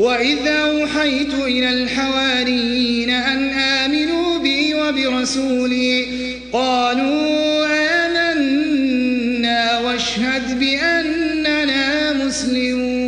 وإذا أوحيت إلى الحواريين أن آمنوا بي وبرسولي قالوا آمنا واشهد بأننا مسلمون